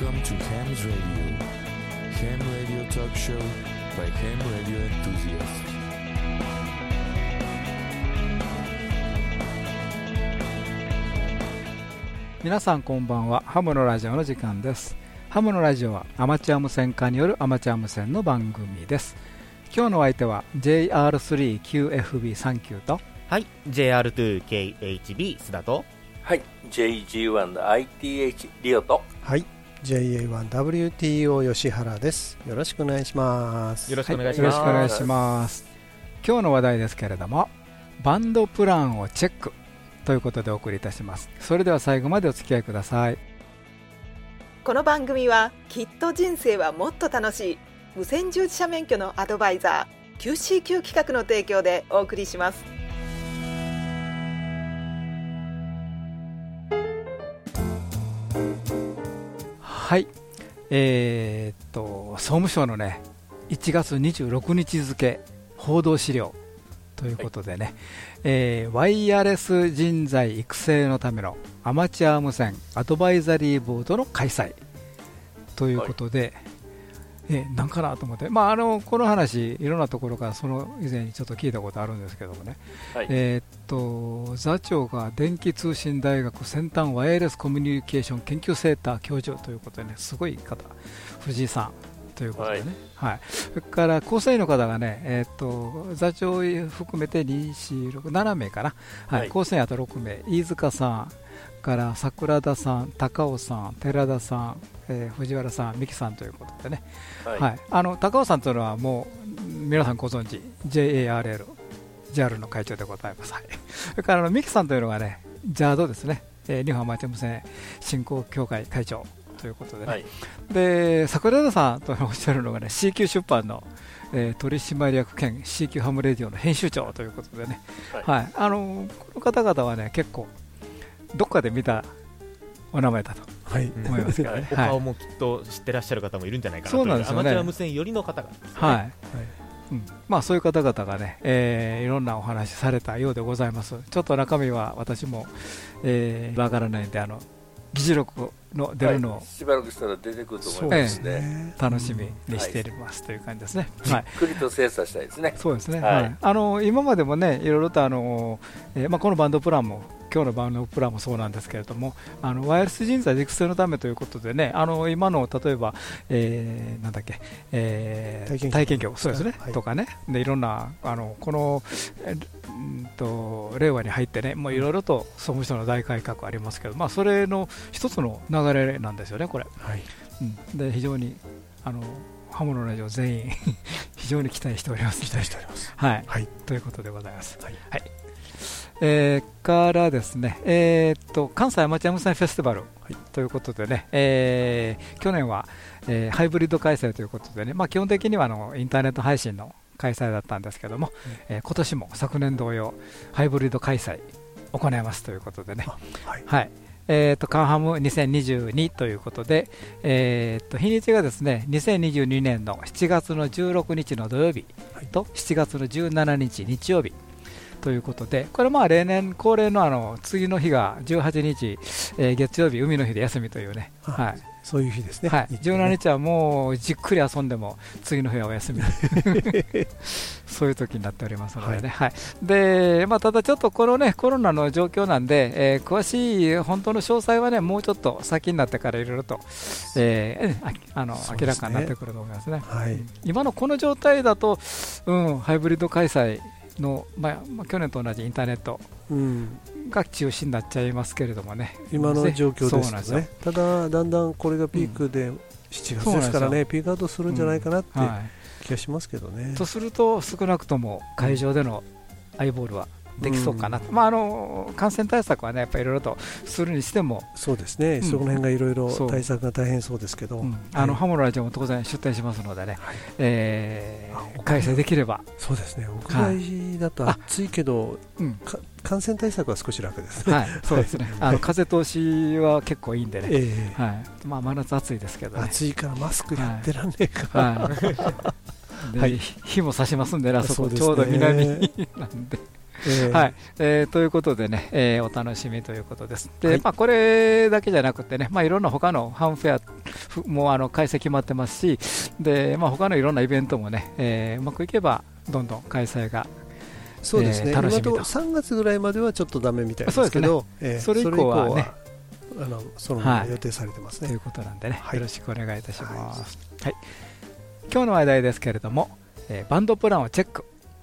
Welcome to Ham's Radio. Ham Radio Talk Show by Ham Radio Enthusiasts. 皆さんこんばんはハムのラジオの時間ですハムのラジオはアマチュア無線化によるアマチュア無線の番組です今日のお相手は JR3QFB39 とはい JR2KHB 須田とはい JG1ITH リオとはい JA1WTO 吉原です。よろしくお願いします。よろしくお願いしよろます、しくお願いします。今日の話題ですけれどもバンドプランをチェック。ということでお送りいたします。それでは最後までお付き合いください。この番組はきっと人生はもっと楽しい。無線従事者免許のアドバイザー QCQ 企画の提供でお送りしますはい。えーっと総務省のね1月26日付報道資料ということでね、えーワイヤレス人材育成のためのアマチュア無線アドバイザリーボードの開催ということで、えなんかなと思って、まあ、あのこの話、いろんなところからその以前にちょっと聞いたことあるんですけどもね、はい。えーっと座長が電気通信大学先端ワイヤレスコミュニケーション研究センター教授ということでね、すごい方、藤井さんということでね、はい。それから構成員の方がね、えーっと座長含めて2、4、6、7名かな、はい。はい。構成員あと6名、飯塚さんから桜田さん、高尾さん、寺田さん、えー藤原さん、三木さんということでね、ははい。あの高尾さんというのはもう皆さんご存知。JARL、JAL の会長でございます。はい、それからあの三木さんというのがね JAD ですね、えー日本アマチュア無線振興協会会長ということでね、はい。で桜田さんとおっしゃるのがね CQ 出版の、えー取締役兼 CQ ハムレディオの編集長ということでね、ははい。あのこの方々はね結構どっかで見たお名前だとはい。うん思いますけどね。おはい。顔もきっと知ってらっしゃる方もいるんじゃないかなとそうなんですよね。アマチュア無線寄りの方がですね、はい。うん。まあ、そういう方々がね、えーいろんなお話されたようでございます。ちょっと中身は私も、えーわからないんで、あの議事録の出るのをい、しばらくしたら出てくると思いますね、楽しみにしていますという感じですね。はい。ゆっくりと精査したいですね。そうですね、はい。はい。あの今までもね、いろいろとあの、えーまあ、このバンドプランも、今日のバンドプランもそうなんですけれども、あのワイヤレス人材育成のためということでね、あの今の例えば、えーなんだっけ、えー体験教体験教、そうですね、はい。とかね、でいろんな、あのこの、えーうんと令和に入ってね、もういろいろと総務省の大改革ありますけど、まあ、それの一つの流れなんですよね、これ。はい。うん、で非常にあの刃物のラジオ全員 非常に期待しております。期待しております。はい、はい。ということでございます。はいえーからですね、えーっと関西アマチュア無線フェスティバル、ということでね、えー去年は、えーハイブリッド開催ということでね、まあ、基本的にはあのインターネット配信の開催だったんですけども、えー今年も昨年同様、ハイブリッド開催行いますということでね、はい。はい。えー、とカンハム2022ということで、えー、と日にちがですね2022年の7月の16日の土曜日はい。と7月の17日日曜日ということで、これまあ例年恒例のあの次の日が18日、えー月曜日、海の日で休みというね、あはい。そういう日ですね。はい、日中ね。17日はもうじっくり遊んでも次の日はお休み。そういう時になっておりますのでね、はい。でまあ、ただちょっとこの、ね、コロナの状況なんで、えー詳しい本当の詳細はねもうちょっと先になってからいろいろと、えーああの明らかになってくると思いますね。はい。今のこの状態だと、うん、ハイブリッド開催の、まあまあ、去年と同じインターネットうん。が中止になっちゃいますけれどもね、今の状況ですね。ただだんだんこれがピークで7月ですからねピークアウトするんじゃないかなってはい。気がしますけどね。とすると、少なくとも会場でのアイボールはできそうかなと、まあ、あの感染対策はね、やっぱりいろいろとするにしても、そうですね。うん。その辺がいろいろ対策が大変そうですけど。うん。あのはいハモのラジオも当然出展しますのでね、はい。えーあ開催できれば、そうですね。屋外だと暑いけどうん。か感染対策は少し楽ですね。はい、そうですね、あの風通しは結構いいんでね、ええ。はい。まあ、真夏暑いですけどね。暑いからマスクやってらんねえか。はい。ではい。火も差しますんでね、あそこ。ちょうど南 なんで、えー。はい。えーということでね、えーお楽しみということです。で、はい。まあ、これだけじゃなくてね、まあ、いろんな他のハンフェアふもあの開催決まってますし、でまあ他のいろんなイベントもね、えーうまくいけば、どんどん開催が、そうですね、えー楽しみと今のところ3月ぐらいまではちょっとダメみたいですけど、えーそれ以降はね。それ以降はあのそのまま予定されてますね。ということなんでね、はい。よろしくお願いいたします。はい。今日の話題ですけれども、えーバンドプランをチェック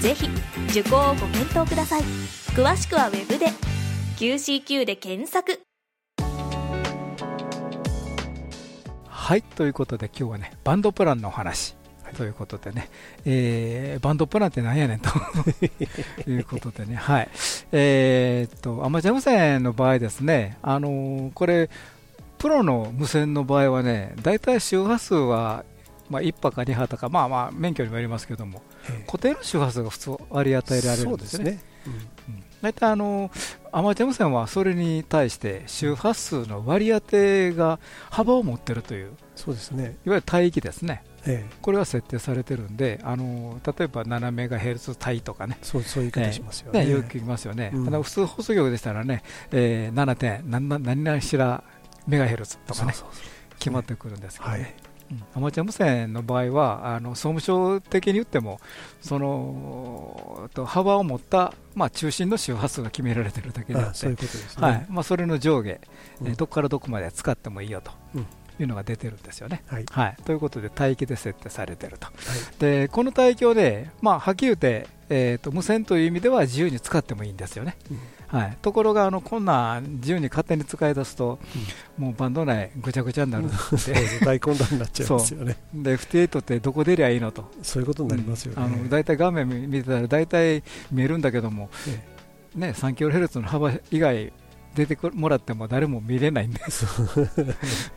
ぜひ受講をご検討ください。詳しくはウェブで。QCQ で検索。はい、ということで今日はね、バンドプランのお話。ということでね、えーバンドプランってなんやねんと。いうことでね、はい。えーっと、アマチュア無線の場合ですね、あのーこれ、プロの無線の場合はね、大体周波数は、まあ、1波か2波とか、まあまあ、免許にもよりますけども、え固定の周波数が普通割り与えられるそんですすね。うん大体あのアマチュア無線はそれに対して周波数の割り当てが幅を持ってるというそうですね。いわゆる帯域ですねええこれは設定されてるんであの例えば7メガヘルツ帯とかねそうそういう言い方しますよね。ねよく聞きますよね、うんあの普通放送局でしたらね、えー、7. 点何々何々しらメガヘルツとかね決まってくるんですけどね、はい。うんアマチュア無線の場合はあの総務省的に言ってもそのと幅を持った、まあ、中心の周波数が決められてるだけであってあそれの上下、うんえーどこからどこまで使ってもいいよとうんいうのが出てるんですよね。はい。はい、ということで、帯域で設定されてると。でこの帯域をね、まあ、はっきり言って、えーと、無線という意味では自由に使ってもいいんですよね。うんはい、ところがあの、こんなん自由に勝手に使い出すと、もうバンド内ぐちゃぐちゃになるんで、大混乱になっちゃいますよね。で F8 ってどこ出りゃいいのと。そういうことになりますよね。あの大体画面見てたら大体見えるんだけども、えね、3kHz の幅以外出てくもらっても誰も見れないんで、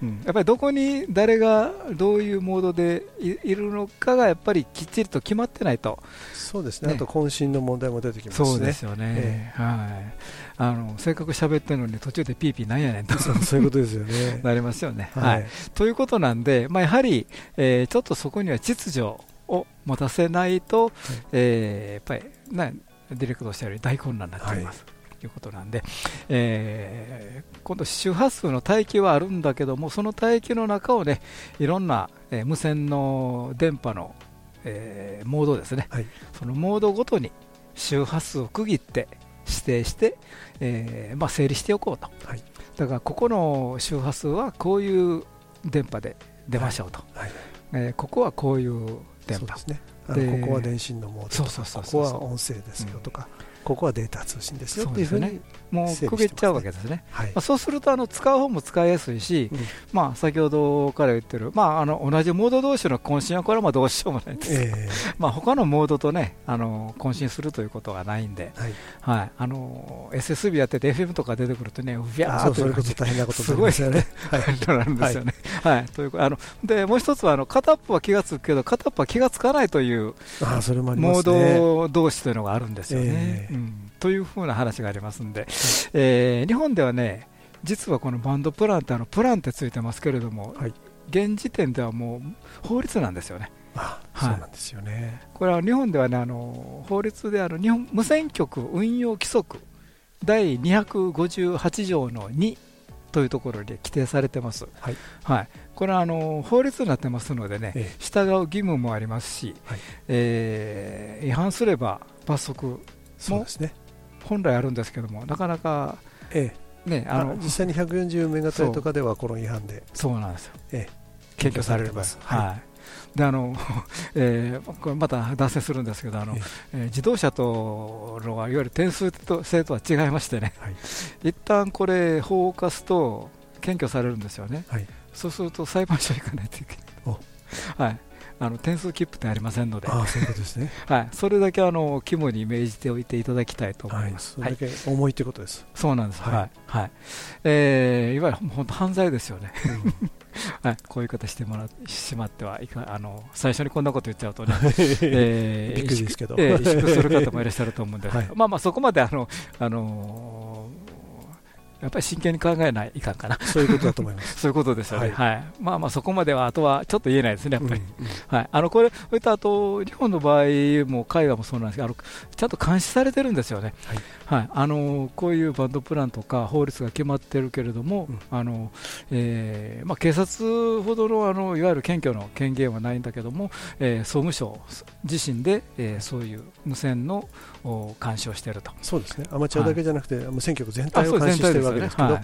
う。ん。やっぱりどこに誰がどういうモードでいいるのかがやっぱりきっちりと決まってないと、そうですね。ね。あと渾身の問題も出てきますしね。そうですよね、え。はい、あのせっかく喋ってるのに途中でピーピーなんやねんとそういうことですよね。なりますよね。ははいい。ということなんで、まあ、やはり、えーちょっとそこには秩序を持たせないと、えーやっぱり、ね、ディレクトしたより大混乱になっちゃいます。ということなんで、えー今度、周波数の帯域はあるんだけども、その帯域の中をね、いろんな、えー無線の電波の、えーモードですね、はいそのモードごとに周波数を区切って指定して、えーまあ、整理しておこうと、はい。だからここの周波数はこういう電波で出ましょうと、はい。えーここはこういう電波。ですね。ここは電信のモードとかここは音声ですよとか、ここはデータ通信ですよっていうふうにもう区切っちゃうわけですね。はい。まあ、そうするとあの使う方も使いやすいし、うん。まあ、先ほどから言ってる、まあ、あの同じモード同士の渾身はこれはまあどうしようもないです、え まあ他のモードとねあの渾身するということがないんで、ーはい、はい、あの SSB やってて FM とか出てくるとね、うびゃーそうそういうこという感じと大変なことになりますよね。となるんですよね。はい、というあのでもう一つはあの片っぽは気がつくけど片っぽは気がつかないというモ。ード同士というのがあるんですよね。ええ。うんというふうな話がありますんで、えー日本ではね実はこのバンドプランってあのプランってついてますけれども、はい現時点ではもう法律なんですよね。あはいそうなんですよね。これは日本ではねあの法律であの日本無線局運用規則第258条の2というところで規定されてます。はいはい、これはあの法律になってますのでね、え従う義務もありますし、はいえー違反すれば罰則そうですね。本来あるんですけどもなかなかえねえ、あのあの実際に140メガタイとかではこの違反で、そうなんですよ、ええ。検挙されるます。はい。はい。であの えーこれまた脱線するんですけどあの、ええ。ー自動車とのはいわゆる点数と制とは違いましてね、はい。一旦これ法を犯すと検挙されるんですよね、はい。そうすると裁判所行かないといけない、はい、あの点数切符ってありませんので、そういうことですね。はい、それだけあの肝に銘じておいていただきたいと思はいいます。それだけ重いってことです、そうなんです、はい。はい。はい。えーいわゆる本当犯罪ですよね、はい、こういう方してもらしまってはいかあの最初にこんなこと言っちゃうとね、えーびっくりですけど。萎縮する方もいらっしゃると思うんですけど、はい。まあまあそこまであの、あのーやっぱり真剣に考えないかんかな、そういうことだと思います。そういうことですよね、ははい。まあまあそこまでは、あとはちょっと言えないですね、やっぱり。はい、あのこれ、こういったあと、日本の場合も海外もそうなんですけど、あのちゃんと監視されてるんですよね、はい。あのこういうバンドプランとか法律が決まってるけれども、うん。あのえーまあ、警察ほどのあのいわゆる検挙の権限はないんだけども、えー総務省自身で、えーそういう無線のお監視をしていると。そうですね、アマチュアだけじゃなくて、無線局全体を監視してるわけですけど、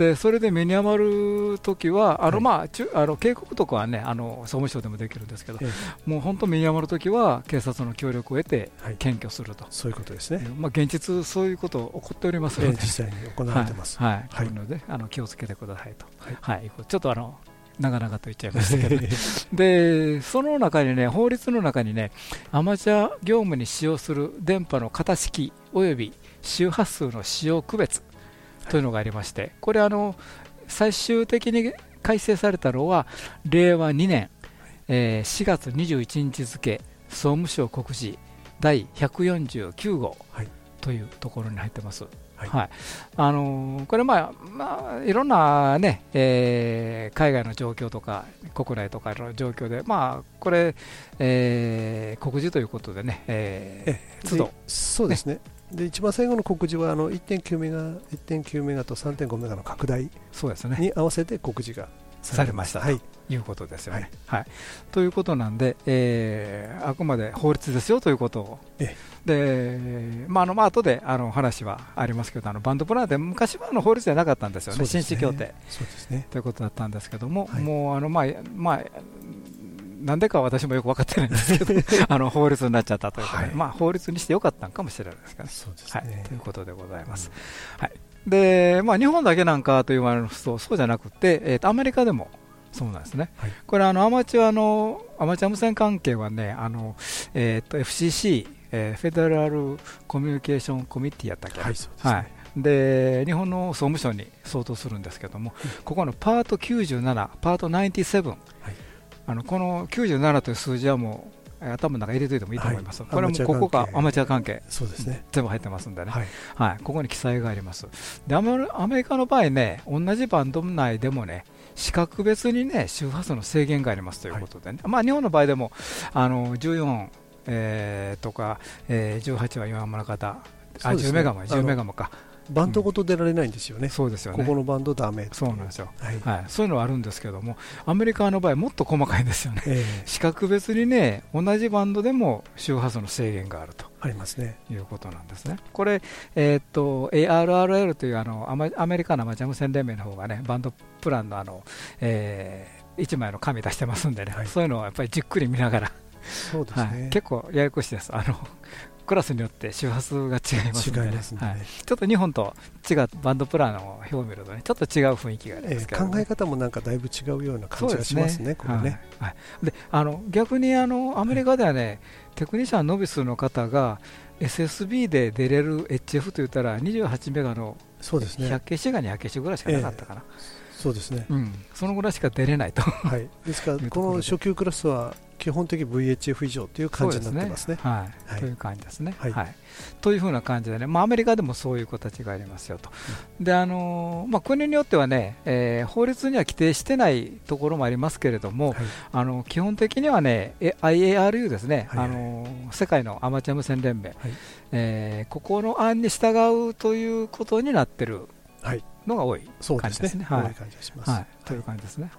でそれで目に余るときは、あのはい。まあちゅあの警告とかはね、あの総務省でもできるんですけど、えもう本当、目に余るときは警察の協力を得てはい。検挙すると、そういうことですね、まあ、現実、そういうこと起こっておりますので、えー実際に行われてます。はい。はい。はい。こういうのであの気をつけてくださいと、はい。はい。ちょっとあの長々と言っちゃいましたけど、ね、でその中にね、法律の中にね、アマチュア業務に使用する電波の型式および周波数の使用区別というのがありまして、これあの、最終的に改正されたのは、令和2年、えー4月21日付、総務省告示第149号はい。というところに入ってます。はい。はい。あのーこれ、まあまあ、いろんな、ねえー海外の状況とか国内とかの状況で、まあ、これ、えー告示ということでね、えーえ都度でそうですね、で一番最後の告示はあの1.9メガ1.9メガと3.5メガの拡大そうですね。に合わせて告示がされましたとはい、いうことですよね。はい。ということなんで、えーあくまで法律ですよということを、えでまああのまあ後であの話はありますけど、あのバンドプランって昔はあの法律じゃなかったんですよね、ね。紳士協定。そうですね、ということだったんですけども、はい。もうあの、まあまあ、なんでかは私もよく分かってないんですけど、あの法律になっちゃったということで、はい。まあ、法律にしてよかったんかもしれないですけどね。そうですはい。ね、ということでございます。はい。でまあ、日本だけなんかと言われますと、そうじゃなくて、えーとアメリカでもそうなんですね、はい。これあの、アマチュアのアマチュア無線関係はね、あのえーと FCC、えーフェデラルコミュニケーションコミッティやったっけな。はい、ね、はい、で日本の総務省に相当するんですけども、ここのパート97、パート97、あのこの97という数字はもうえー頭の中に入れておいてもいいと思います、はいこれはもうここがアアママチュア関係、そうですね、全部入ってますんでね、はい、はい、ここに記載があります。でアメリカの場合ね、同じバンド内でもね、資格別にね、周波数の制限がありますということでね、まあ、日本の場合でもあの14、えーとか、えー18は今村方、あね。10メガも、10あのメガもか、バンドごと出られないんですよね、そうですよね。ここのバンドダメ、そうなんですよ、はい、はい、そういうのはあるんですけども、アメリカの場合、もっと細かいんですよね、え資格別にね、同じバンドでも周波数の制限があると。ーありますね、いうことなんですね。これ、えーっと ARRL というあのアメリカのアマチュア無線連盟の方がね、バンドプランのあの、え1枚の紙出してますんでね、はい。そういうのをやっぱりじっくり見ながら、そうですはい。ね、結構ややこしいです。あのクラスによって周波数が違いますんで,、はい、ちょっと日本と違うバンドプランの表を見るとね、ちょっと違う雰囲気がありえますけど、ー考え方もなんかだいぶ違うような感じがしますね、これね。はい。はい。であの逆にあのアメリカではね、テクニシャンノビスの方が SSB で出れる HF と言ったら28メガのそうですね。100、系シガ200系シぐらいしかなかったかな、そうですね、うん、そのぐらいしか出れないと。はい、ですから、この初級クラスは基本的 VHF 以上という感じになってますね。はい。はい。という感じですね、はい。というふうな感じでね、まあ、アメリカでもそういう形がありますよと、であのーまあ、国によってはね、えー法律には規定してないところもありますけれども、はい。あの基本的にはね、え IARU ですね、はいはい。あの世界のアマチュア無線連盟、はい。えーここの案に従うということになってるはい。のが多いそうですね。感じですね。はい。多い感じがします。はい、という感じですね。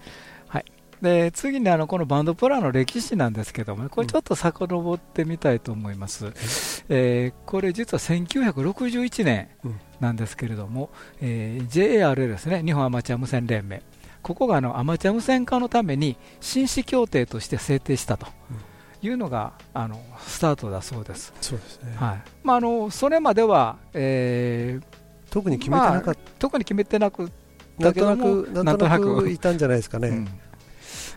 はい、で次にあのこのバンドプラの歴史なんですけども、これちょっと遡ってみたいと思います。えーこれ実は1961年うんなんですけれども、えー JARL ですね、日本アマチュア無線連盟。ここがあのアマチュア無線化のために紳士協定として制定したというのが、あのスタートだそうです。そうですね。はいまあ、あのそれまでは、えー特に決めてなかっ特に決めてなくた。なんとなく、なんとなくいたんじゃないですかね。うん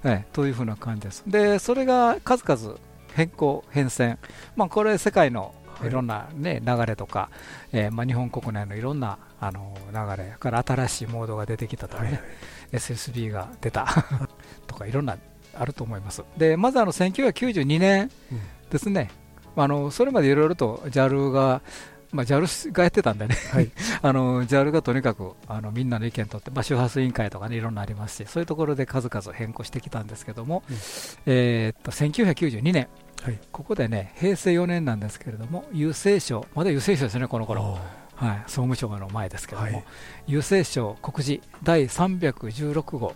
ええ。というふうな感じです。で、それが数々変更、変遷、まあ、これ、世界のいろんな、ね流れとか、えーまあ、日本国内のいろんなあの流れから新しいモードが出てきたとかね、はいはい。SSB が出た。とかいろんなあると思います。でまずあの1992年うんですね、あのそれまでいろいろと JAL が、まあ、JAL がやってたんでね、はい。あの JAL がとにかくあのみんなの意見とって、まあ、周波数委員会とかねいろんなありますし、そういうところで数々変更してきたんですけども、うん。えーっと1992年、はい。ここでね平成4年なんですけれども、郵政省、まだ郵政省ですね、この頃。あはい、総務省の前ですけども、はい。郵政省告示第316号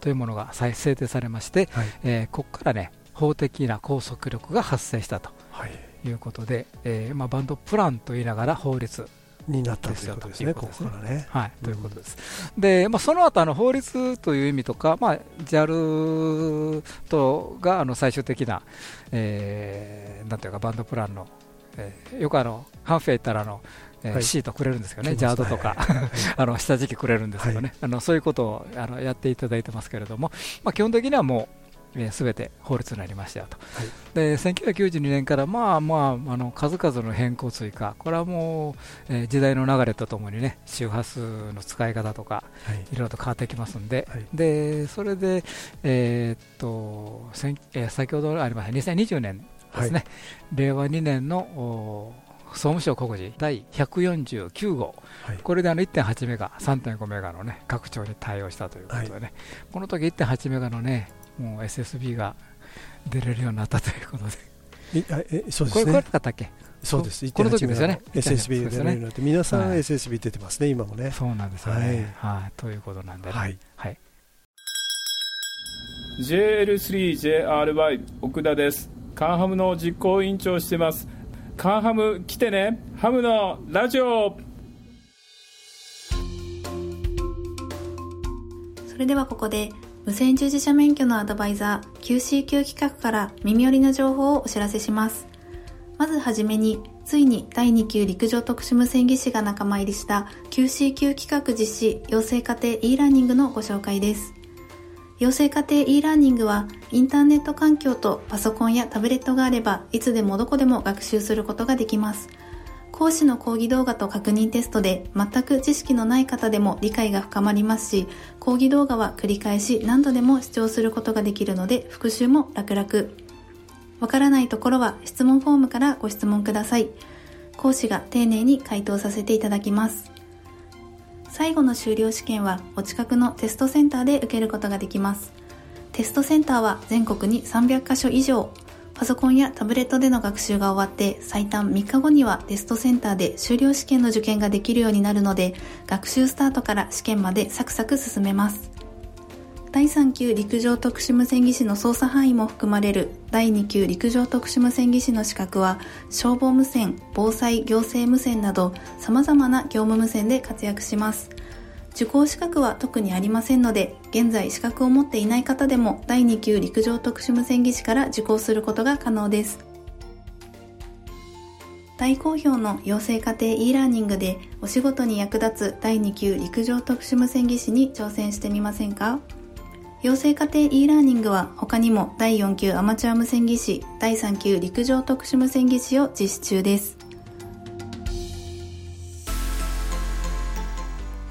というものが再制定されまして、ーはい。えーここからね法的な拘束力が発生したと。はいいうことで、えーまあ、バンドプランと言いながら法律、になったということですね、ここからね。はいうん。ということです。で、まあ、その後あの法律という意味とか、まあ、JAL とがあの最終的な、えーなんていうか、バンドプランの、えーよくあのハンフェイ行ったらあの、えシートくれるんですよね、ジャードとか。あの下敷きくれるんですけどね、あのそういうことをあのやっていただいてますけれども、まあ、基本的にはもうすべ、て法律になりましたよと、はい。で1992年からまあまああの数々の変更追加、これはもう、えー時代の流れとともにね、周波数の使い方とか、はい。いろいろと変わってきますんで、はい。でそれで、えーっと先えー先ほどありました2020年ですね、令和2年のお総務省告示第149号、はい。これであの1.8メガ、3.5メガの、ね、拡張に対応したということでね、この時1.8メガの、ね、もう SSB が出れるようになったということで、いあえそうでこれ、これなすね。かったっけ？そうです。この時ですよね1.8 SSB が出るようになって、皆さんはい SSB 出てますね、今もね。そうなんですよね。はいということなんでね。はい。はい、JL3JRY 奥田ですカンハムの実行委員長をしてますカンハム来てねハムのラジオそれではここで無線従事者免許のアドバイザー QCQ 企画から耳寄りの情報をお知らせします。まずはじめについに第2級陸上特殊無線技師が仲間入りした QCQ 企画実施養成家庭 e ラーニングのご紹介です。養成家庭 e ラーニングはインターネット環境とパソコンやタブレットがあればいつでもどこでも学習することができます。講師の講義動画と確認テストで全く知識のない方でも理解が深まりますし講義動画は繰り返し何度でも視聴することができるので復習も楽々。わからないところは質問フォームからご質問ください。講師が丁寧に回答させていただきます。最後の修了試験はお近くのテストセンターで受けることができます。テストセンターは全国に300カ所以上。パソコンやタブレットでの学習が終わって最短3日後にはテストセンターで修了試験の受験ができるようになるので学習スタートから試験までサクサク進めます。第3級陸上特殊無線技師の操作範囲も含まれる第2級陸上特殊無線技師の資格は消防無線、防災行政無線など様々な業務無線で活躍します。受講資格は特にありませんので現在資格を持っていない方でも第2級陸上特殊無線技師から受講することが可能です。大好評の養成家庭 e ラーニングでお仕事に役立つ第2級陸上特殊無線技師に挑戦してみませんか？養成家庭 e ラーニングは他にも第4級アマチュア無線技師第3級陸上特殊無線技師を実施中です。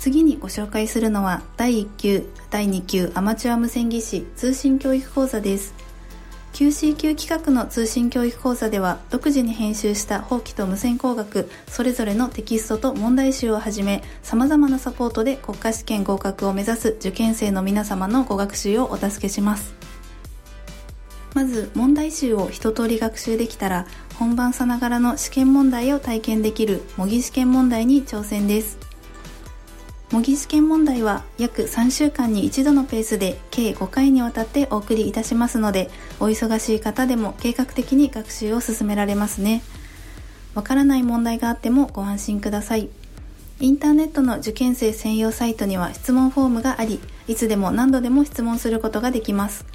次にご紹介するのは第1級第2級アマチュア無線技師通信教育講座です。QCQ 企画の通信教育講座では独自に編集した法規と無線工学それぞれのテキストと問題集をはじめ様々なサポートで国家試験合格を目指す受験生の皆様のご学習をお助けします。まず問題集を一通り学習できたら本番さながらの試験問題を体験できる模擬試験問題に挑戦です。模擬試験問題は約3週間に一度のペースで計5回にわたってお送りいたしますのでお忙しい方でも計画的に学習を進められますね。わからない問題があってもご安心ください。インターネットの受験生専用サイトには質問フォームがありいつでも何度でも質問することができます。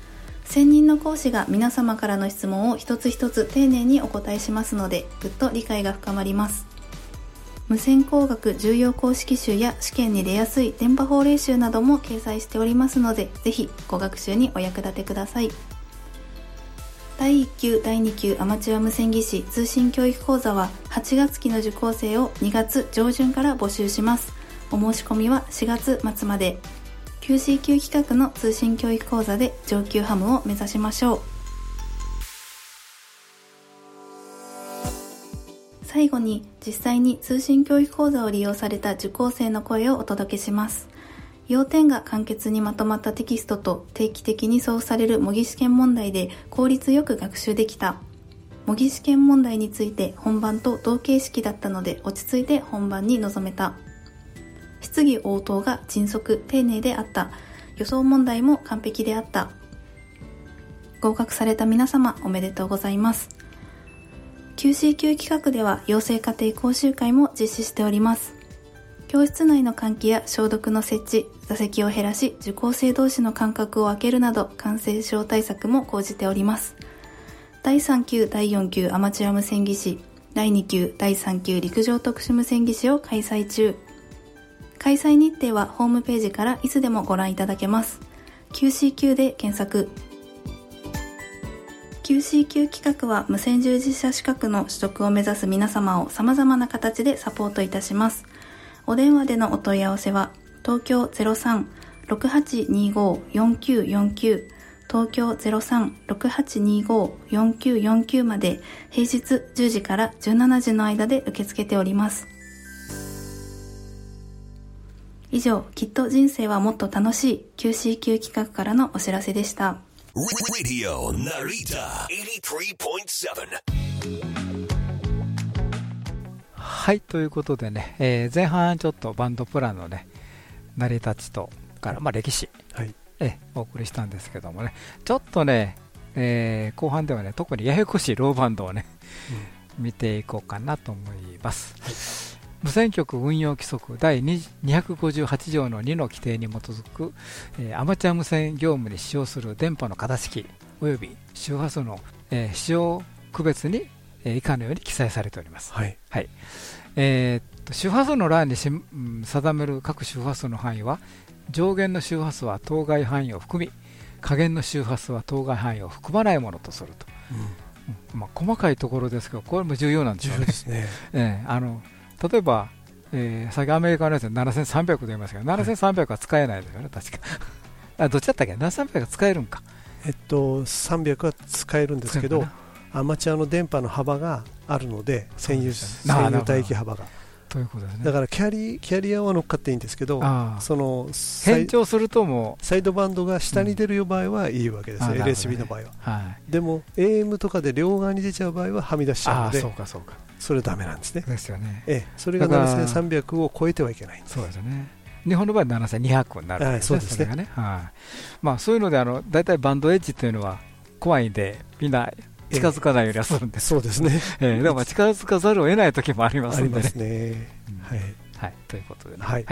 専任の講師が皆様からの質問を一つ一つ丁寧にお答えしますのでぐっと理解が深まります。無線工学重要公式集や試験に出やすい電波法令集なども掲載しておりますのでぜひご学習にお役立てください。第1級第2級アマチュア無線技師通信教育講座は8月期の受講生を2月上旬から募集します。お申し込みは4月末まで。QC 級企画の通信教育講座で上級ハムを目指しましょう。最後に実際に通信教育講座を利用された受講生の声をお届けします。要点が簡潔にまとまったテキストと定期的に送付される模擬試験問題で効率よく学習できた。模擬試験問題について本番と同形式だったので落ち着いて本番に臨めた。質疑応答が迅速丁寧であった。予想問題も完璧であった。合格された皆様おめでとうございます。QC 級企画では養成家庭講習会も実施しております。教室内の換気や消毒の設置座席を減らし受講生同士の間隔を空けるなど感染症対策も講じております。第3級第4級アマチュア無線技師第2級第3級陸上特殊無線技師を開催中。開催日程はホームページからいつでもご覧いただけます。QCQ で検索。QCQ 企画は無線従事者資格の取得を目指す皆様を様々な形でサポートいたします。お電話でのお問い合わせは、東京03-6825-4949東京03-6825-4949まで平日10時から17時の間で受け付けております。以上、きっと人生はもっと楽しい QCQ 企画からのお知らせでした。Radio Narita 83.7. はいということでね、えー前半ちょっとバンドプランのね成り立ちとから、まあ、歴史、はい。えお送りしたんですけどもねちょっとね、えー後半ではね特にややこしいローバンドをね、見ていこうかなと思います、無線局運用規則第2 258条の2の規定に基づく、えーアマチュア無線業務に使用する電波の型式及び周波数の、えー使用区別に、えー以下のように記載されております、はい。はい。えーっと周波数の欄にし、うん定める各周波数の範囲は上限の周波数は当該範囲を含み下限の周波数は当該範囲を含まないものとすると、うん。まあ、細かいところですけどこれも重要なんですよね。重要ですね。ええあの例えば、えー、先アメリカのやつで7300と言いますけど7300は使えないですよね、確か。あどっちだったっけ？7300は使えるんか。えっと300は使えるんですけどアマチュアの電波の幅があるので占有帯域幅が。ということですね。だからキャリキャリアは乗っかっていいんですけどその変調するともサイドバンドが下に出る場合はいいわけですね。LSB の場合は。う、はい、でも AM とかで両側に出ちゃう場合ははみ出しちゃうので。そうかそうかそれダメなんですね。ですよね。ええそれがだから7300を超えてはいけない。そうですね。日本の場合は7200になるわけはいそうですね。はい。まあ、そういうのであの大体バンドエッジというのは怖いんでみんな近づかないようにはするんです。そうですね。ええでもまあ近づかざるを得ない時もありますんでね。ありますね。うん。はい。はい、ということでね、はい。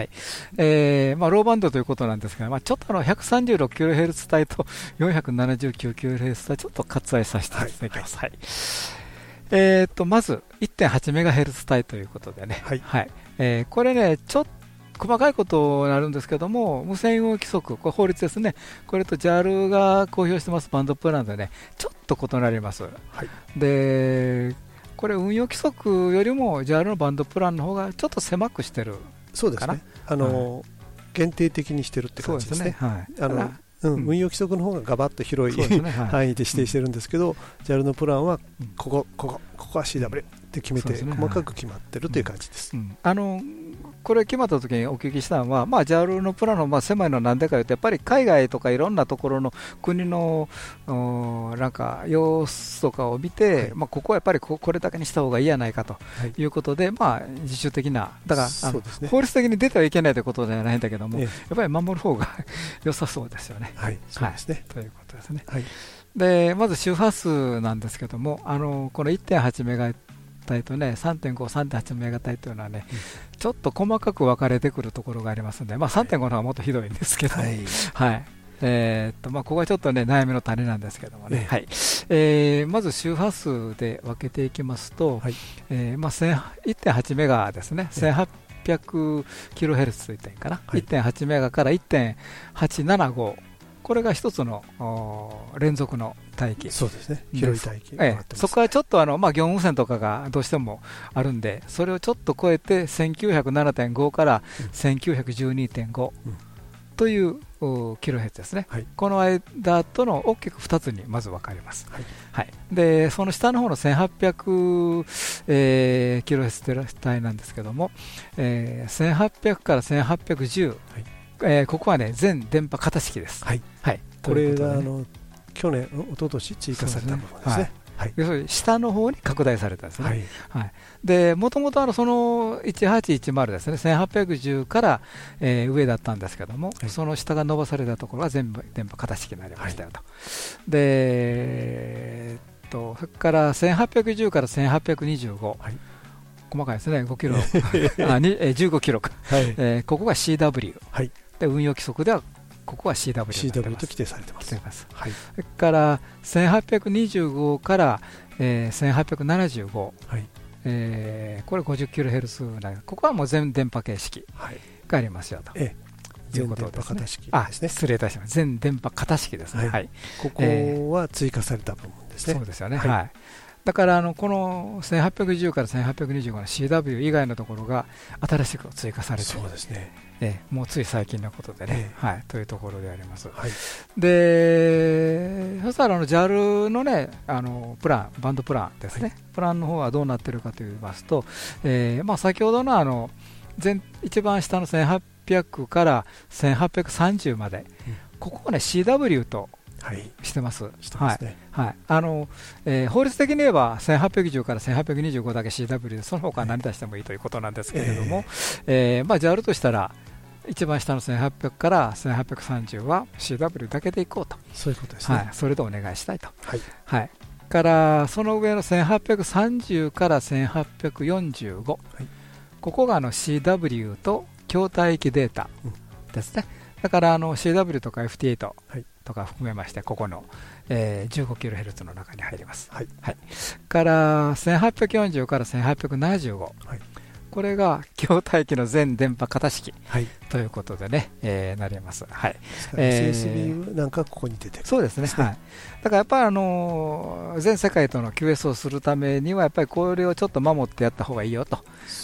えーまあ、ローバンドということなんですが、まあ、ちょっとあの 136kHz 帯と 479kHz 帯、ちょっと割愛させていただきます。はいえー、とまず 1.8MHz 帯ということでね、はい。えーこれね、ちょっと細かいことになるんですけども、無線運用規則、これ法律ですね、これと JAL が公表してますバンドプランでね、ちょっと異なります。はい。でこれ運用規則よりも JAL のバンドプランの方がちょっと狭くしてるかそうですね。あの、限定的にしてるって感じですね。はい、あの、あうん。うん。運用規則の方がガバッと広いね。はい。範囲で指定してるんですけど、JAL のプランはうん。ここ、ここ、ここは CW って決めて、細かく決まってるという感じです。うん。あのこれ決まった時にお聞きしたのは、まあ、JAL のプランのまあ狭いのはなんでかというと、やっぱり海外とかいろんなところの国のおなんか様子とかを見て、はいまあ、ここはやっぱりここれだけにした方がいいやないかとはいいうことで、まあ、自主的な、だからね。法律的に出てはいけないということではないんだけども、ええやっぱり守る方が 良さそうですよね。はい、そうですね。ということですね。はい、でまず周波数なんですけども、あのこの1.8メガ帯とね、3.5、3.8メガ帯というのはね、うん。ちょっと細かく分かれてくるところがありますので、まあ、3.5の方がもっとひどいんですけど、ははい。い。えーっとまあ、ここはちょっとね悩みの種なんですけどもね、ええはい。えーまず周波数で分けていきますと、はい。えーまあ、1000 1.8メガですね、ええ1800キロヘルツといったかな、はい。1.8メガから1.875、これが一つの連続の帯域。そうですね。で広い帯域ええ。そこはちょっとあの、まあ、業務線とかがどうしてもあるんで、それをちょっと超えて1907.5から1912.5うんというおキロヘルツですね、はい。この間との大きく2つにまず分かれます。はい。はい、でその下の方の1800、えーキロヘルツ帯なんですけども、えー1800から1810、えーここはね全電波型式です。はい。はい、ことれがあの去年、一昨年追加された部分ですね。はい。要するに下の方に拡大されたんですね。はい。はい、でもともとあのその1810ですね、1810から、えー上だったんですけども、はい。その下が伸ばされたところは全部電波型式になりましたよと。で、それから1810から1825、はい。細かいですね、5キロ、あにえー15キロか、はい。えーここが CW、はいで運用規則ではここは CW になって CW と規定されてます。ますはい。それから1825から、えー、1875、はい。えーこれ 50kHz なんでここはもう全電波形式はい。がありますよとええ。いうことですね全電波型式あですね。失礼いたします全電波型式ですねはいはい、ここは追加された部分ですね。そうですよねはいはい、だからあのこの1810から1825の CW 以外のところが新しく追加されてそうですね。えーもうつい最近のことでね、えはい、というところでありますはい。でそしたらあの JAL のねあのプランバンドプランですね、プランの方はどうなってるかと言いますと、えーまあ、先ほどのあの全一番下の1800から1830まで、うんここをね CW とはい。してます。してますね。はいあのえー法律的に言えば1810から1825だけ CW で、その他は何出してもいいということなんですけれども、えーまあ、JAL としたら、一番下の1800から1830は CW だけでいこうと、そういうことですね。はい、それでお願いしたいと。はい。はい、からその上の1830から1845、いここがあの CW と筐体域データうんですね、だからあの CW とか FT8 はいとか含めまして、ここの、えー 15kHz の中に入ります。はい。から1840から1875、はいこれが筐体域の全電波型式はい。ということでね、えーなります。はいですからえー CSB なんかここに出てくる。そうですね、はい、だからやっぱり、あのー全世界との QS をするためには、やっぱりこれをちょっと守ってやった方がいいよとい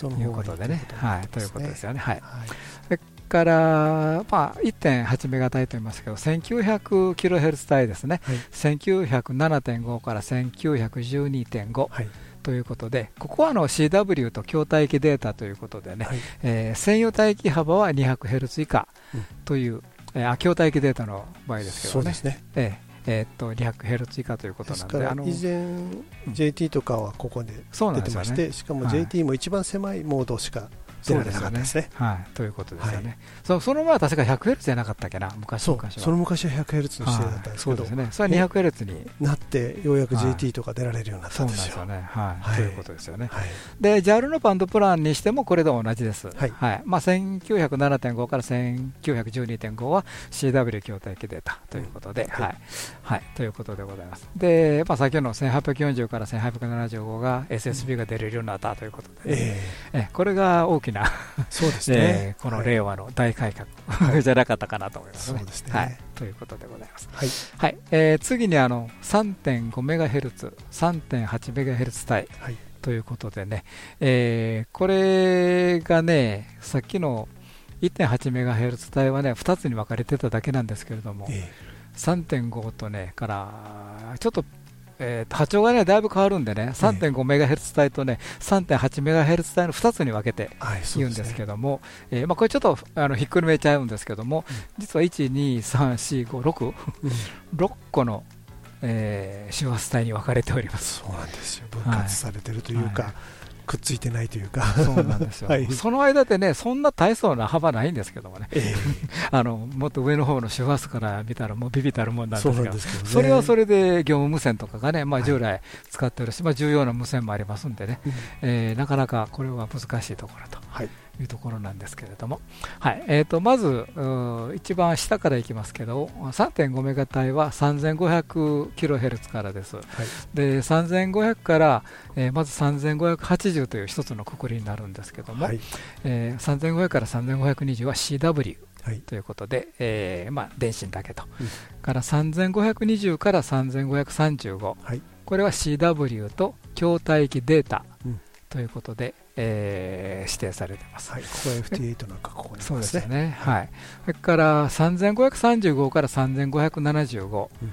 う方がいいことでね、はい、ということですよね。はい、はい。から、まあ、1.8メガ帯と言いますけど、1900キロヘルツ帯ですね、はい1907.5から1912.5はい。ということで、ここはあの CW と筐体域データということでね、はい。えー専用帯域幅は200ヘルツ以下うんという、えーあ筐体域データの場合ですけどねそうで。すね。えええーっと200ヘルツ以下ということなんで、から以前 JT とかはここで出。てまして、しかもはい JT も一番狭いモードしか出られなかったですね。はい、ということですよね。はい。そその前は確か100ヘルツじゃなかったっけな、昔は。その昔は 100Hz の指定だったんですけど。はい。そうです、ね。それは200ヘルツに、なってようやくはい。JT とか出られるようになったそうんでよ。なんですすよね。はい、はい。ということですよね。はい。で、JAL のバンドプランにしてもこれで同じです。はい。まあ、1907.5から1912.5は CW 筐体域データということで、うん。はい、はい、ということでございます。で、まあ、先ほどの1840から1875が SSB が出れるようになったということで、ええ。これが大きな、えそうですねえ。ーこの令和の大改革、じゃなかったかなと思いますね。そうですねはい、ということでございます。はい。はいえー次にあの 3.5MHz、3.8MHz 帯はい。ということでね、えーこれがね、さっきの 1.8MHz 帯はね、2つに分かれてただけなんですけれども、え3.5とね、から、ちょっと、えーと波長がね、だいぶ変わるんでね、3.5MHz 帯とね、3.8MHz 帯の2つに分けて言うんですけ。ども、えーまあ、これちょっとあのひっくるめちゃうんですけども、実は1、2、3、4、5、6、6個の、えー周波数帯に分かれております。そうなんですよ。分割されてるというか、はいくっついてないというか。そうなんですよ、はい。その間でね、そんな大層な幅ないんですけどもね、え あのもっと上の方の周波数から見たら、もうビビたるもんなんですけど、なんですけどね。それはそれで業務無線とかがね、まあ、はい。従来使ってるし、まあ、重要な無線もありますんでね、うん。えーなかなかこれは難しいところと。はい。いうところなんですけれども、はい。えー、とまずう一番下からいきますけど3.5メガ帯は 3500kHz からです、で3500から、えーまず3580という一つのくくりになるんですけども、はい。えー3500から3520は CW はい。ということで、えーまあ、電信だけと、うん。から3520から3535、はい。これは CW と筐体域データうん。ということで、えー指定されてます。はい、ここが FT8 なんかここにいそうですね。はい。それから3535から3575、うん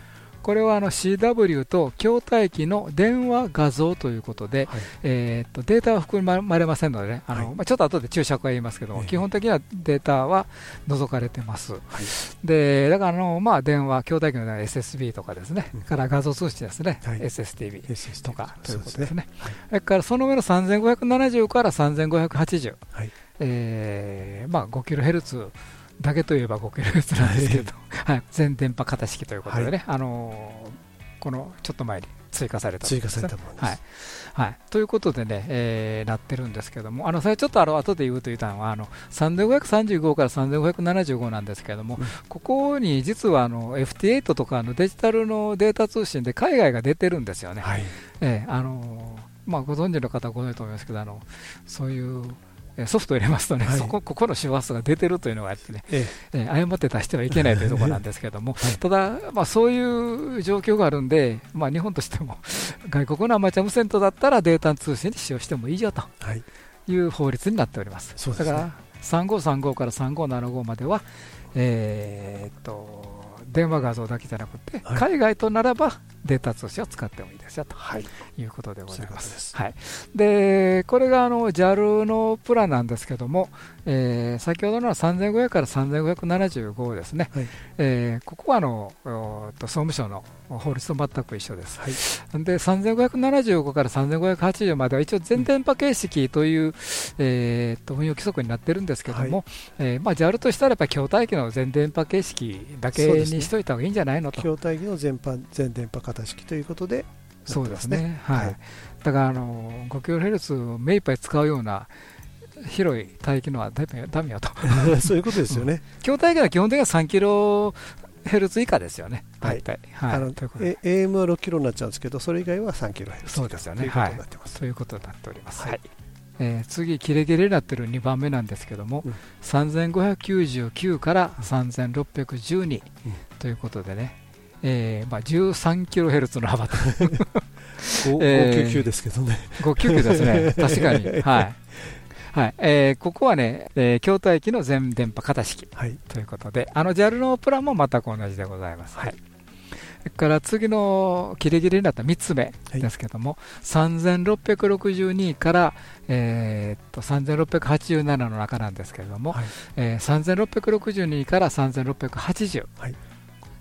これはあの CW と筐体域の電話画像ということで、はい。えーっとデータは含まれませんのでね、あのはい。まあ、ちょっと後で注釈は言いますけども、ええ。基本的にはデータは除かれてます。はい。でだからあの、まあ、電話、筐体機の電話 SSB とかですね、うん。から画像通信ですね、はい。SSTV SST とかということですね。それからその上の3570から3580、はい。えーまあ、5kHz だけといえば 5kHz なんですけど、はい、全電波型式ということでね、あのーこのちょっと前に追加されたもの追加です。ねされたものです。はい。はい、ということでね、えーなってるんですけども、あのそれちょっとあの後で言うと言ったのは、あの3535から3575なんですけども、うん。ここに実はあの FT8 とかのデジタルのデータ通信で海外が出てるんですよね。はい。えーあのーまあ、ご存知の方はご存知と思いますけど、あのそういうえーソフトを入れますとね、はい。そこここの周波数が出てるというのがあってね、ええ。ー誤って出してはいけないというところなんですけども、はいただ、まあ、そういう状況があるんで、まあ、日本としても 外国のアマチュア無線とだったらデータ通信に使用してもいいよとえはい。いう法律になっております。そうですね。だから3535から3575までは、えーっと電話画像だけじゃなくて、はい。海外とならばデータ通信を使ってもいいですよとはい。いうことでございます。はい、でこれがあの JAL のプランなんですけども、えー先ほどのは3500から3575ですね、はいえーここはあのと総務省の法律と全く一緒です。はい。で3575から3580までは一応全電波形式という、えーっと運用規則になってるんですけども、はえーまあ、JAL としたらやっぱり筐体機の全電波形式だけにしといた方がいいんじゃないのと。筐体機の全般全電波型式ということで、そうですね。ははいい。だからあの 5kHz 目いっぱい使うような広い帯域のはダメよダメよと。そういうことですよね。筐体機は基本的には 3kHz 以下ですよね。はい大体。はい。あのとい AM は6キロになっちゃうんですけど、それ以外は3キロヘルツそうですよねということになってます。ということになっております。はいえー次、切れ切れになっている2番目なんですけども、うん3599から3612うんということでね、えーまあ、13kHz の幅と。5 えー599ですけどね。599ですね、確かに。はい。はい。えーここはね、えー筐体機の全電波型式はい。ということで、あの JAL のプランも全く同じでございます。はい。それから次の切れ切れになった3つ目ですけども、3662から、えーっと3687の中なんですけれども、はい。えー3662から3680、はい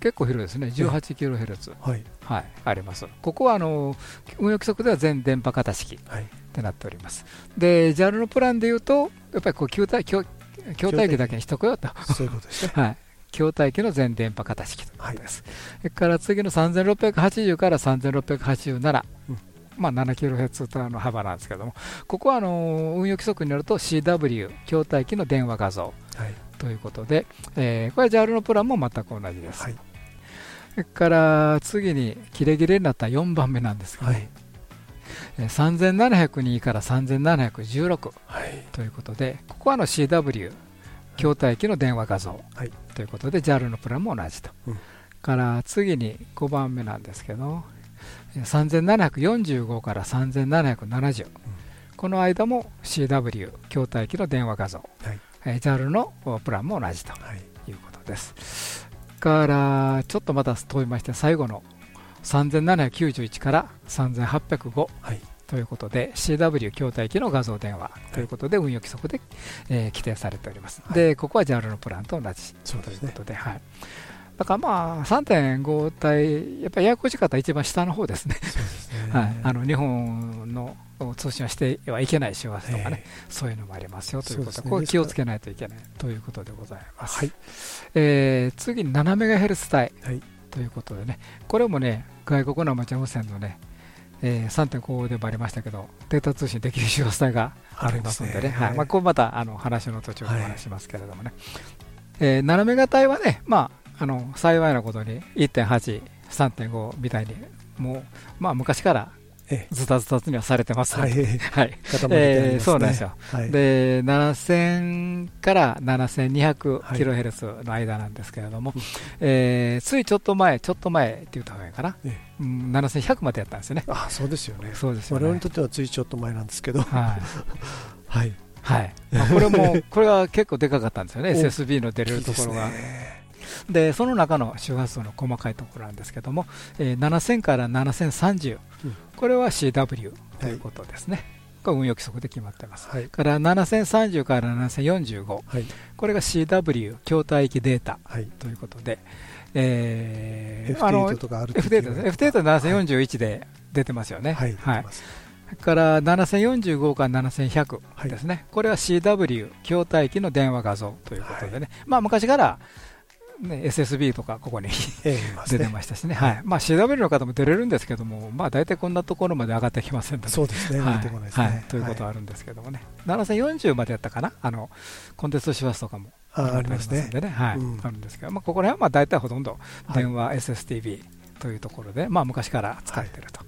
結構広いですね、18kHz、はい。はい、あります。ここはあの運用規則では全電波型式はい。ってなっております。で、JAL のプランでいうと、やっぱりこう球体筐筐体機だけにしとこうよと。そういうことですね。はい。筐体機の全電波型式ということです。それから次の3680から3687、うんまあ 7kHz の幅なんですけども、ここはあの運用規則によると CW、筐体機の電話画像はい。ということで、えーこれは JAL のプランも全く同じです。はい。それから次に切れ切れになった4番目なんですけど、はい。えー3702から3716はい。ということで、ここはあの CW、筐体機の電話画像はい。ということで、JAL のプランも同じと。うんから次に5番目なんですけど、えー3745から3770、この間も CW、筐体機の電話画像、はい。えー JAL のおプランも同じとはい。いうことです。からちょっとまた飛びまして、最後の3791から3805。はい。ということで CW 筐体機の画像電話ということで運用規則で、えー規定されております、はいでここは JAL のプランと同じというこ。とで、はい、だからまあ3.5体やっぱりややこしかったら一番下の方ですね。はい、あの日本の通信はしてはいけない周波数とかね、えそういうのもありますよということ。でそうですね。これ気をつけないといけないということでございます、はい。えー次に 7MHz 帯はい。ということでねこれもね外国のアマチュア無線のねえー、3.5でもありましたけど、データ通信できる周波数帯がありますのでね、はい。まあ、これまたあの話の途中でお話しますけれどもね、えー、7メガ帯はね、まあ、あの幸いなことに1.8、3.5みたいに、もう、まあ、昔からえズタズタにはされてます。はい。はい。そうなんですよ、はい。で7000から7200キロヘルツの間なんですけれども、えーついちょっと前、ちょっと前って言った方がいいかな、えうん、7100までやったんですよね。あそうですよね。そうですよね。我々にとってはついちょっと前なんですけど。はい。はい。はい。まあ、これも、これが結構でかかったんですよね、お SSB の出れるところが。でその中の周波数の細かいところなんですけども、えー7000から7030、うん。これは CW ということですね、これ運用規則で決まってます、はい。から7030から7045、はい。これが CW 筐体域データはい。ということで、え F あのデータとかあると F データですね F データ7041で出てますよね。はい。はい。から7045から7100ですね、これは CW 筐体域の電話画像ということでね、まあ、昔から、ね、SSB とかここにえ出てましたしね、はい。まあ、CW の方も出れるんですけども、まあ、大体こんなところまで上がってきませんので、そうですね。はい。ということはあるんですけどもね、7040までやったかな、あのコンテンツ周波数とかもあありますね。んでね、あるんですけど、まあ、ここら辺はまあ大体ほとんど電話 SSTV というところで、まあ、昔から使っていると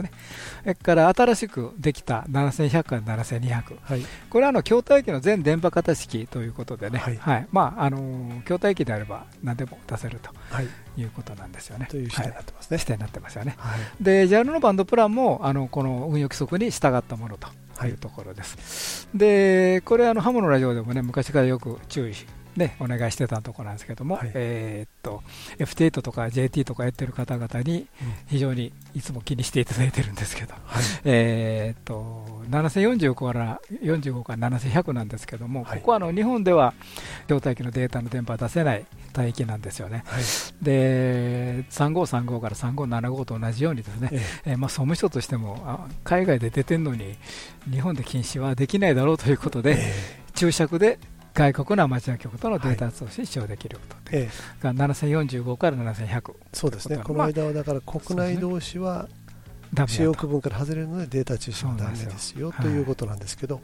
いうところですね。それから新しくできた7100から7200、はい。これはあの筐体域の全電波型式ということでね、はいはいまああのー筐体域であれば何でも出せるとはい。いうことなんですよね。という視点になってますね。視点になってますよね。はい。で、JAL のバンドプランもあのこの運用規則に従ったものとはいいうところです。で、これあのハムのラジオでもね昔からよく注意ねお願いしてたところなんですけども、はいえーっと FT8 とか JT とかやってる方々に非常にいつも気にしていただいてるんですけど、はい。えーっと7045から45から7100なんですけども、はいここはあの日本では筐体域のデータの電波は出せない帯域なんですよね。はい。で3535から3575と同じようにですね、ええーまあ、総務省としてもあ海外で出てるのに日本で禁止はできないだろうということえで、え注釈で外国のアマチュア局とのデータ通信使用できることで、ええが7045から7100そうですね。まあこの間はだから国内同士は使用区分から外れるのでデータ中心はダメですよ。ということなんですけど、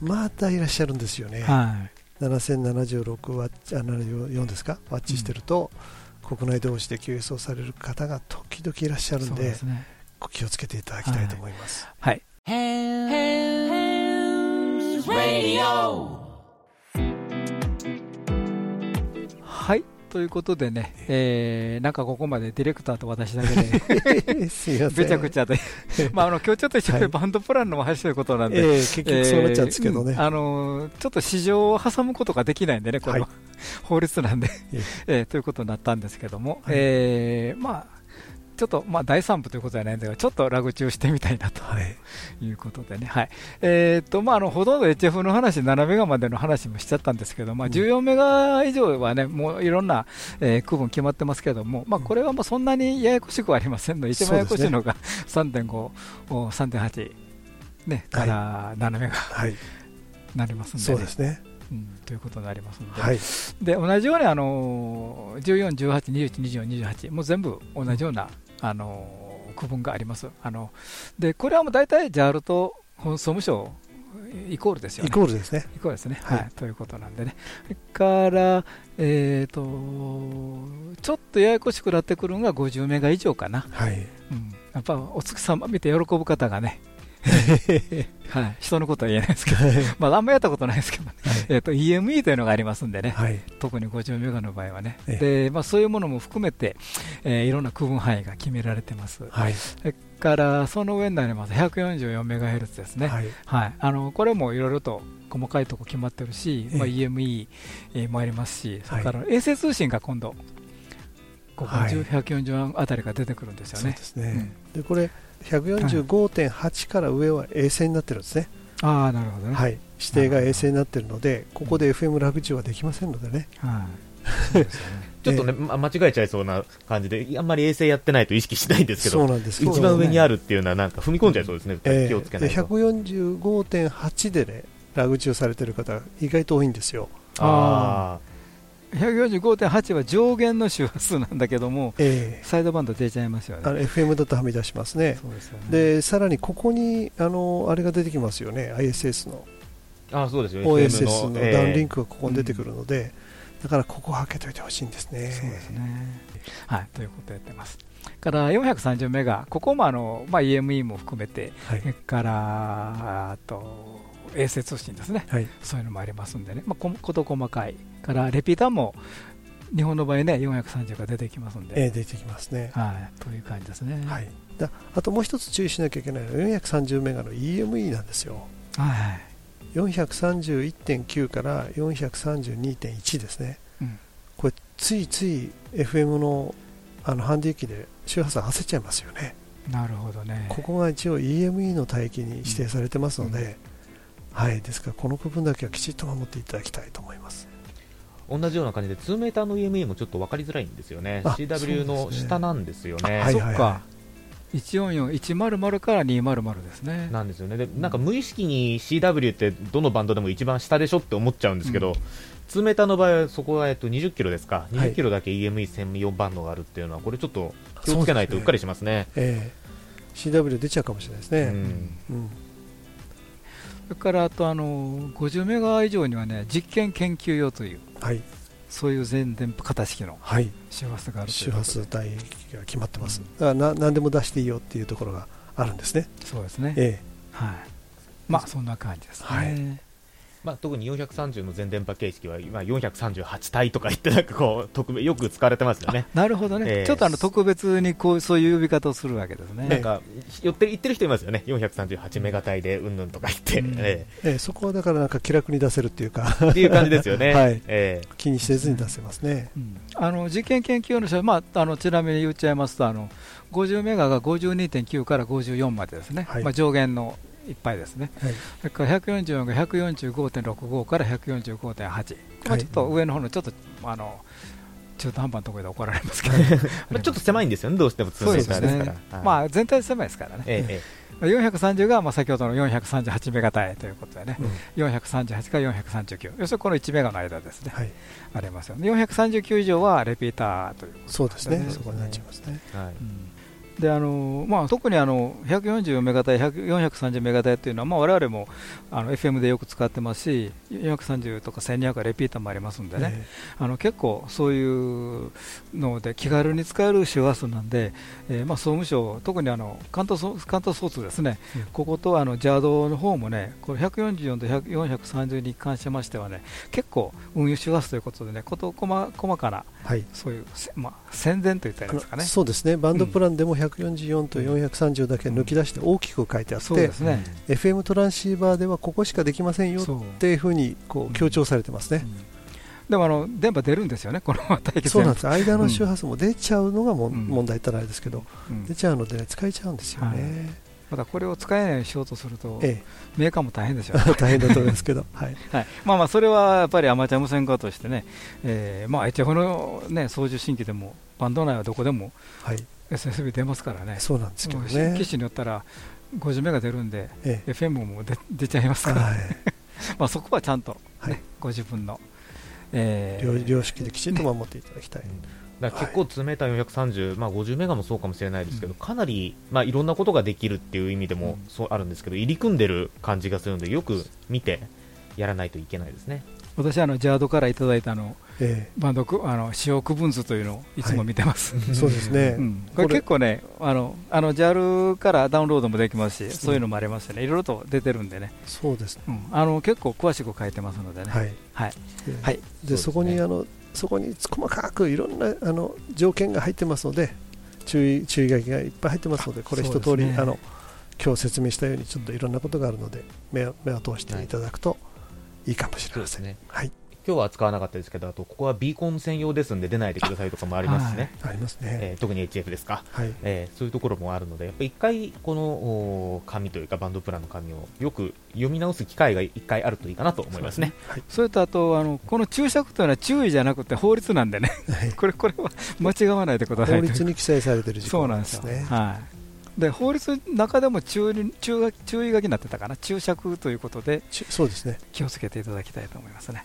まだいらっしゃるんですよね。はい。7076ワッチあ74ですか？ワッチしてると、国内同士で QS をされる方が時々いらっしゃるんでですね。ご気をつけていただきたいと思います。はい。はいということでね、えーなんかここまでディレクターと私だけですいません。べちゃくちゃで、まあ、あの今日ちょっと一緒にバンドプランのお話ということなんで、ええ結局そうなっちゃうんですけどね。えーうんあのーちょっと市場を挟むことができないんでね、これは、は法律なんで、え。えーということになったんですけども、はい。えーまあ、ちょっと、まあ、第3部ということじゃないんだけど、ちょっとラグ中してみたいなと。はい。いうことでね、はい。えーっとまあ、あのほとんど HF の話、7メガまでの話もしちゃったんですけど、まあ、うん。14メガ以上はね、もういろんな、えー区分決まってますけども、まあ、これはもうそんなにややこしくはありませんの。で、一番ややこしいのが3.5、お3.8、ね、から7メガはい。なりますんで,、そうですね。うん、ということになりますので、はい。で同じように、あのー14、18、21、24、28、もう全部同じような、あのー区分があります。あのでこれはもう大体 JAL と本総務省イコールですよね。イコールですね。イコールですね、ははいいということなんでね、それから、えー、とちょっとややこしくなってくるのが50メガ以上かな、はい。うん、やっぱお月様見て喜ぶ方がね、はい、人のことは言えないですけど、まあ、あんまやったことないですけどね、えー、と EME というのがありますんでね、はい。特に50メガの場合はね、えでまあ、そういうものも含めて、えーいろんな区分範囲が決められてます。はい。それからその上になります144メガヘルツですね。はい。はい、あのこれもいろいろと細かいとこ決まってるし、まあ、え EME えーもありますし、そはいれから衛星通信が今度、ここはい140あたりが出てくるんですよね。ですね。で、これ、145.8から上は衛星になってるんですね。ああ、なるほどね。はい。指定が衛星になってるので、ここで FM ラグ中はできませんのでね。はいね ちょっとね、ま間違えちゃいそうな感じで、あんまり衛星やってないと意識しないんですけど、そうなんです一番上にあるっていうのは、なんか踏み込んじゃいそうですね、え気をつけないと。145.8でね、ラグ中されてる方が意外と多いんですよ。あ145.8は上限の周波数なんだけども、ええサイドバンド出ちゃいますよね。あの FM だとはみ出しますね。そうですよねでさらにここにあのあれが出てきますよね、ISS のあそうですよ OSS のええダウンリンクがここに出てくるので、だからここは開けといてほしいんですね。そうですね。はい、ということをやってます。から430メガ、ここもあの、まあ、EME も含めて、はいそれからあと衛星通信ですね、はい。そういうのもありますんでね、まあ、ここと細かい、からレピーターも日本の場合ね、430が出てきますんで、ええ出てきますね。はい、という感じですね。はい、だあともう一つ注意しなきゃいけないのは430メガの EME なんですよ。はい431.9から432.1ですね、うん。これついつい FM のあのハンディ機で周波数焦っちゃいますよね。なるほどね。ここが一応 EME の帯域に指定されてますので、はい。ですからこの部分だけはきちっと守っていただきたいと思います。同じような感じで2メーターの EME もちょっと分かりづらいんですよね。あ CW の下なんですよね。はいそっか、144、100から200ですね。なんですよね。でなんか無意識に CW ってどのバンドでも一番下でしょって思っちゃうんですけど、うん。2メーターの場合はそこはえっと20キロですか、はい。20キロだけ EME 専用バンドがあるっていうのはこれちょっと気をつけないとうっかりしますね。ええ。CW 出ちゃうかもしれないですね、うん。うんそれからあとあの50メガ以上にはね、実験研究用という、はい。そういう全電波型式のはい。周波数があるとい周波うことで。数帯域が決まってます、だからな何でも出していいよっていうところがあるんですね。そうですね。え。はい。まあそんな感じですね。はいまあ、特に430の全電波形式は今438体とか言ってなんかこう特別よく使われてますよね。なるほどね、ええちょっとあの特別にこうそういう呼び方をするわけですね。なんか寄って言ってる人いますよね、438メガ帯でうんぬんとか言って、うん。えええそこはだからなんか気楽に出せるっていうか。えっていう感じですよね。はい。え気にせずに出せますね。うん。あの実験研究の人は、まあ、あのちなみに言っちゃいますと、あの50メガが52.9から54までですね、はい。まあ、上限のいっぱいですね、はい。それから144が145.65から145.8、まあ、ちょっと上の方のちょっとあの中途半端なところで怒られますけど、まあちょっと狭いんですよね、どうしても2そうですかねら。、全体狭いですからね、えええ430がまあ先ほどの438メガ帯ということでね、うん。438から439、要するにこの1メガの間ですね、はい。ありますよね、439以上はレピーターということそうですね。ねそこになっちゃいますね。えはいであのまあ、特にあの140メガ帯、100 430メガ帯というのは、まあ、我々もあの FM でよく使ってますし、430とか1200はレピーターもありますんでね、えあの結構そういうので気軽に使える周波数なんで、えーまあ、総務省、特にあの関東総関東総通ですね、うん。こことあの JAD の方もね、これ144と100 430に関しましてはね、結構運輸周波数ということでね、こと細細かなえはい。そういう、せまあ、宣伝といったらいいんですかね。そうですね。バンドプランでも144と430だけ抜き出して大きく書いてあって、そうですね、FM トランシーバーではここしかできませんよっていうふうにこう強調されてますね、でもあの電波出るんですよね、この待機そうなんです。間の周波、波数も出ちゃうのがも、うん。問題ったらあれですけど、うん。出ちゃうので、使えちゃうんですよね、またこれを使えないようにしようとすると、えメーカーも大変ですよ、え、大変だと思いますけど、はい、はい、まあまあそれはやっぱりアマチュア無線化としてね、えーまあ HF の、ね、操縦新規でも、バンド内はどこでもはい、SSB 出ますからね、そうなんですけどね。機。種によったら50メガ出るんで、え FM も出出ちゃいますえから、はい。まあそこはちゃんと、ねはい。ご自分の、えー。良良識できちんと守っていただきたい。だ結構2メーター430、まあ、50メガもそうかもしれないですけど、かなり、まあ、いろんなことができるっていう意味でもそうあるんですけど、入り組んでる感じがするので、よく見てやらないといけないですね。私あの、ジャードからいただいたあのえバンドくあの使用区分図というのをいつも見てます。えそうですね。うん、これ結構ね、あのあの JAL からダウンロードもできますし、そういうのもありますしね、いろいろと出てるんでね、そうです。ね。うん、あの結構詳しく書いてますのでね、はい。はい、でね。そこにあのそこに細かくいろんなあの条件が入ってますので注意注意書きがいっぱい入ってますのでこれ一通り、ね。あの今日説明したようにちょっといろんなことがあるので目を目を通していただくといいかもしれません。そうですね。はい、今日は使わなかったですけど、あとここはビーコン専用ですんで出ないでくださいとかもありますしね。ありますね。えー特に HF ですか、はい。えーそういうところもあるので、やっぱり一回、このお紙というか、バンドプランの紙をよく読み直す機会が一回あるといいかなと思いますね。はい。それとあとあの、この注釈というのは注意じゃなくて法律なんでね、はい これこれは間違わないでください法律に記載されている事項そうなんですよ、ね。はい、で法律の中でも注意注意注意書きになってたかな、注釈ということでちそうですね。気をつけていただきたいと思いますね。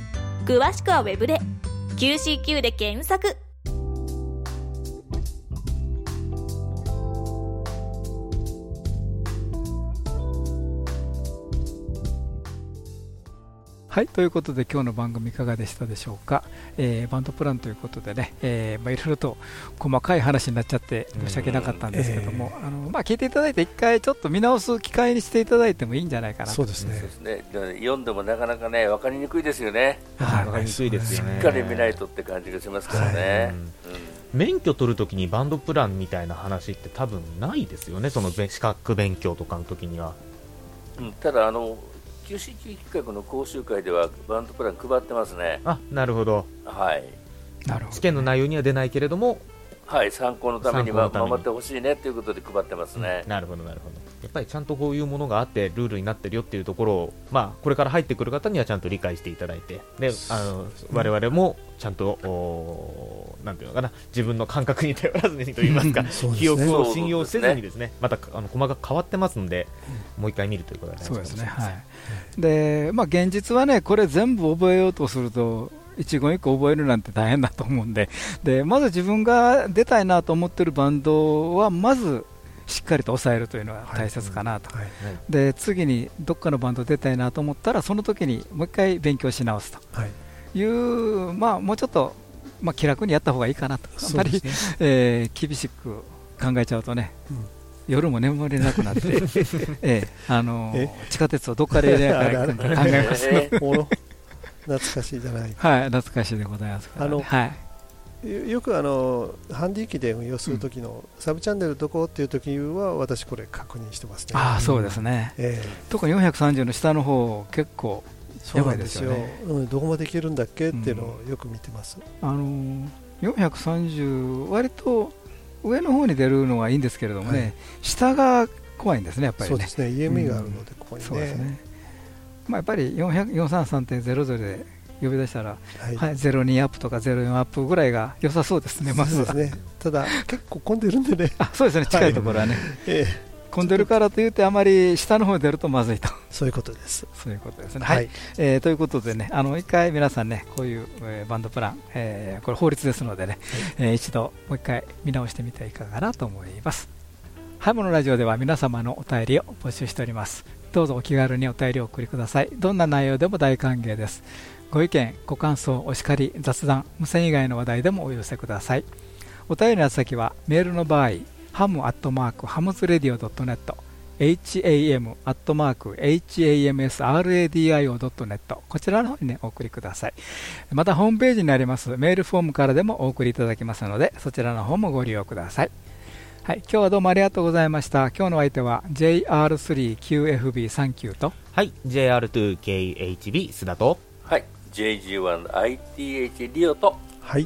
詳しくはウェブで。QCQ で検索。はいということで今日の番組いかがでしたでしょうか、えーバンドプランということでね、えーまあ、いろいろと細かい話になっちゃって申し訳なかったんですけども、あのまあ、聞いていただいて一回ちょっと見直す機会にしていただいてもいいんじゃないかなと。そうですね。そうですね。読んでもなかなかね分かりにくいですよね。はい。わかりにくいですよね。しっかり見ないとって感じがしますからね、免許取るときにバンドプランみたいな話って多分ないですよね、そのべ資格勉強とかの時には。うんうんただあの QCQ 企画の講習会ではバンドプラン配ってますね。あなるほど、はい。なるほど。試験の内容には出ないけれども、はい参考のためには守ってほしいねということで配ってますね、なるほど、なるほど。やっぱりちゃんとこういうものがあって、ルールになってるよっていうところを、まあ、これから入ってくる方にはちゃんと理解していただいて、で、あの、我々もちゃんと、おーなんていうのかな、自分の感覚に頼らずにと言いますか、そうですね。記憶を信用せずにですね、また、あの、駒が変わってますんで、もう一回見るということが大事そうですね、かもしれません。はいでまあ、現実はね、これ全部覚えようとすると、一言一句覚えるなんて大変だと思うんで。で、まず自分が出たいなと思ってるバンドは、まずしっかりと抑えるというのが大切かなと、はいで次にどっかのバンド出たいなと思ったら、その時にもう一回勉強し直すはい。という、まあ、もうちょっと、まあ、気楽にやった方がいいかなと、あんまり、ねえー厳しく考えちゃうとね、うん夜も眠れなくなって、ええあのえ？地下鉄をどっから入れないか考えます。の懐かしいじゃない。はい、懐かしいでございますから、ね、あのはい、よよくあのハンディ機で運用するときの、サブチャンネルどこっていうときは私これ確認してますね。ああそうですね、え特に430の下の方結構やばいですうん、どこまでいけるんだっけっていうのをよく見てます。あのー430割と上の方に出るのはいいんですけれどもね、はい。下が怖いんですねやっぱりね。そうですね EME があるのでここにね,、そうですね、まあ、やっぱり400 433.00で呼び出したら、はい。はい、02アップとか04アップぐらいが良さそうですね、まずは。ね。ただ結構混んでるんでね、あそうですね、近いところはね、ええ混んでるからといって、あまり下の方に出るとまずいと、そういうことです。そういうことですね。はいはいえーということでね、あの一回皆さんね、こういう、えーバンドプラン、えーこれ法律ですのでね、えー一度もう一回見直してみてはいかがかなと思います。ハムのラジオでは皆様のお便りを募集しております。どうぞお気軽にお便りをお送りください。どんな内容でも大歓迎です。ご意見、ご感想、お叱り、雑談、無線以外の話題でもお寄せください。お便りの宛先はメールの場合、 ham アットマーク hamsradio .net、ham アットマーク hamsradio.net こちらの方にね、お送りください。またホームページにありますメールフォームからでもお送りいただけますので、そちらの方もご利用ください。はい、今日はどうもありがとうございました。今日のお相手は JR3QFB39 とはい、JR2KHB 須田と、はい JG1ITH リオとはい、